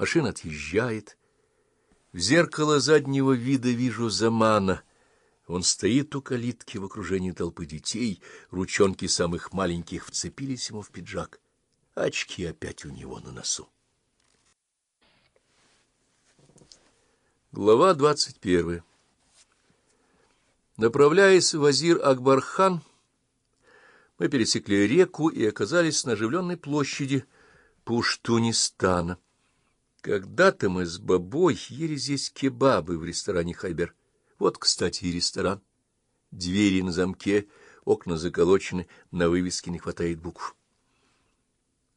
Машина отъезжает. В зеркало заднего вида вижу Замана. Он стоит у калитки в окружении толпы детей, ручонки самых маленьких вцепились ему в пиджак. Очки опять у него на носу. Глава двадцать первая Направляясь в Азир Акбархан, мы пересекли реку и оказались на оживленной площади Пуштунистана. Когда-то мы с бабой ели здесь кебабы в ресторане «Хайбер». Вот, кстати, и ресторан. Двери на замке, окна заколочены, на вывеске не хватает букв.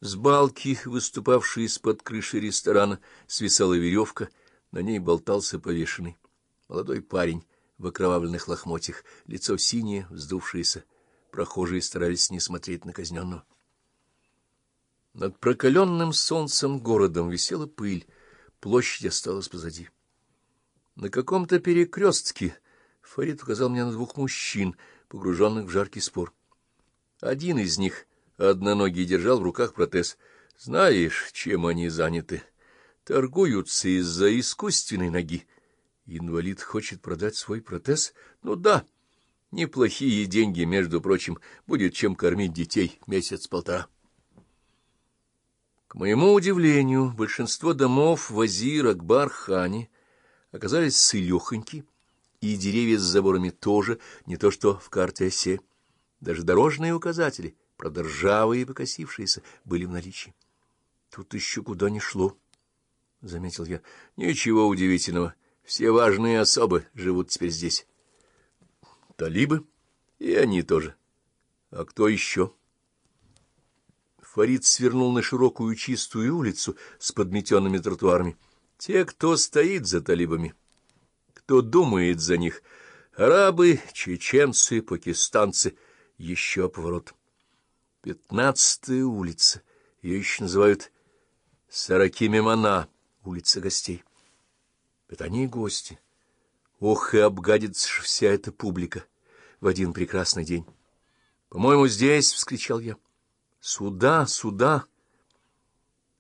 С балки, выступавшей из-под крыши ресторана, свисала веревка, на ней болтался повешенный. Молодой парень в окровавленных лохмотьях, лицо синее, вздувшееся. Прохожие старались не смотреть на казненного. Над прокаленным солнцем городом висела пыль, площадь осталась позади. На каком-то перекрестке Фарид указал мне на двух мужчин, погруженных в жаркий спор. Один из них, одноногий, держал в руках протез. Знаешь, чем они заняты? Торгуются из-за искусственной ноги. Инвалид хочет продать свой протез? Ну да, неплохие деньги, между прочим, будет чем кормить детей месяц-полтора. К моему удивлению, большинство домов в Азир-Акбар-Хане оказались сылехоньки, и деревья с заборами тоже, не то что в карте. Даже дорожные указатели, правда ржавые и покосившиеся, были в наличии. Тут еще куда ни шло, — заметил я. Ничего удивительного. Все важные особы живут теперь здесь. Талибы? И они тоже. А кто еще? — Фарид свернул на широкую чистую улицу с подметенными тротуарами. Те, кто стоит за талибами, кто думает за них, арабы, чеченцы, пакистанцы, еще поворот. Пятнадцатая улица, ее еще называют Саракимимана, улица гостей. Это они гости. Ох, и обгадится вся эта публика в один прекрасный день. — По-моему, здесь, — вскричал я. Сюда, сюда.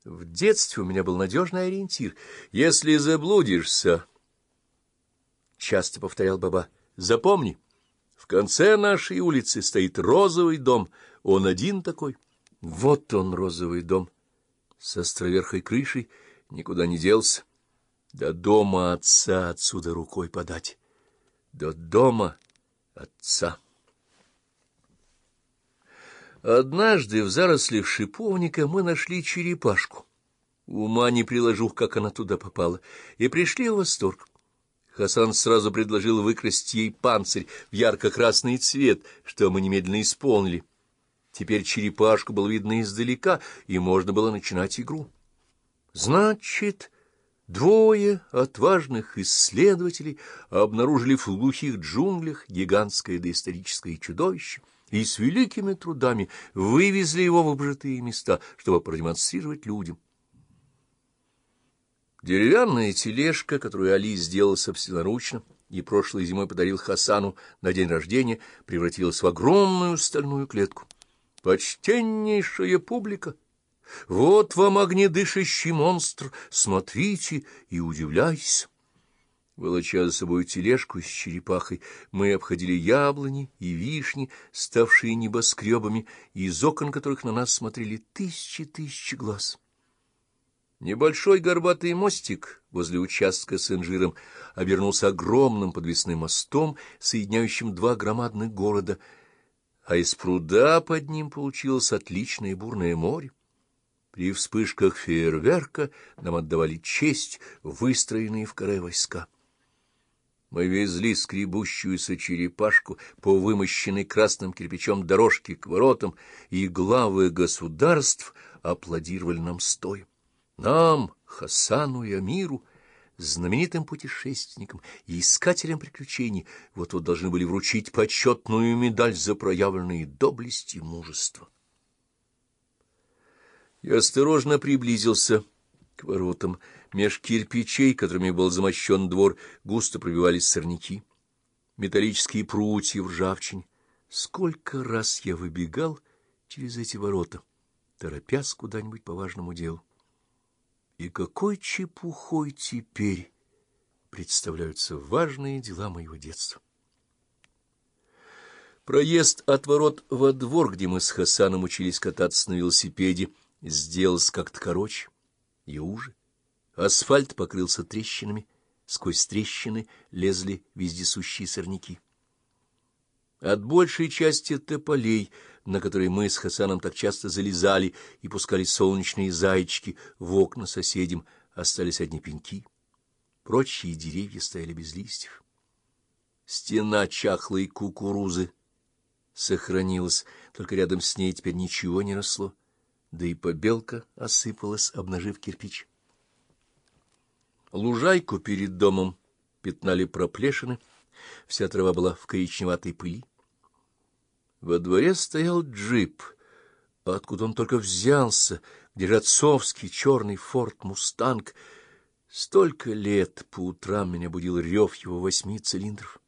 В детстве у меня был надежный ориентир. Если заблудишься, — часто повторял баба, — запомни, в конце нашей улицы стоит розовый дом. Он один такой. Вот он, розовый дом, с островерхой крышей, никуда не делся. До дома отца отсюда рукой подать. До дома отца. Однажды в зарослях шиповника мы нашли черепашку. Ума не приложу, как она туда попала, и пришли в восторг. Хасан сразу предложил выкрасть ей панцирь в ярко-красный цвет, что мы немедленно исполнили. Теперь черепашку было видно издалека, и можно было начинать игру. Значит, двое отважных исследователей обнаружили в глухих джунглях гигантское доисторическое чудовище — и с великими трудами вывезли его в обжитые места, чтобы продемонстрировать людям. Деревянная тележка, которую Али сделал собственноручно и прошлой зимой подарил Хасану на день рождения, превратилась в огромную стальную клетку. Почтеннейшая публика! Вот вам огнедышащий монстр, смотрите и удивляйтесь. Волоча за собой тележку с черепахой, мы обходили яблони и вишни, ставшие небоскребами, из окон которых на нас смотрели тысячи-тысячи глаз. Небольшой горбатый мостик возле участка с инжиром обернулся огромным подвесным мостом, соединяющим два громадных города, а из пруда под ним получилось отличное бурное море. При вспышках фейерверка нам отдавали честь выстроенные в коре войска. Мы везли скребущуюся черепашку по вымощенной красным кирпичом дорожке к воротам, и главы государств аплодировали нам стоя. Нам, Хасану и Амиру, знаменитым путешественникам и искателям приключений, вот-вот должны были вручить почетную медаль за проявленные доблесть и мужество. Я осторожно приблизился к воротам. Меж кирпичей, которыми был замощен двор, густо пробивались сорняки. Металлические прутья в ржавчине. Сколько раз я выбегал через эти ворота, торопясь куда-нибудь по важному делу. И какой чепухой теперь представляются важные дела моего детства. Проезд от ворот во двор, где мы с Хасаном учились кататься на велосипеде, сделался как-то короче и уже. Асфальт покрылся трещинами, сквозь трещины лезли вездесущие сорняки. От большей части тополей, на которые мы с Хасаном так часто залезали и пускали солнечные зайчики в окна соседям, остались одни пеньки. Прочие деревья стояли без листьев. Стена чахлой кукурузы сохранилась, только рядом с ней теперь ничего не росло, да и побелка осыпалась, обнажив кирпич. Лужайку перед домом пятнали проплешины, вся трава была в коричневатой пыли. Во дворе стоял джип, откуда он только взялся, где же отцовский черный форт «Мустанг». Столько лет по утрам меня будил рев его восьми цилиндров.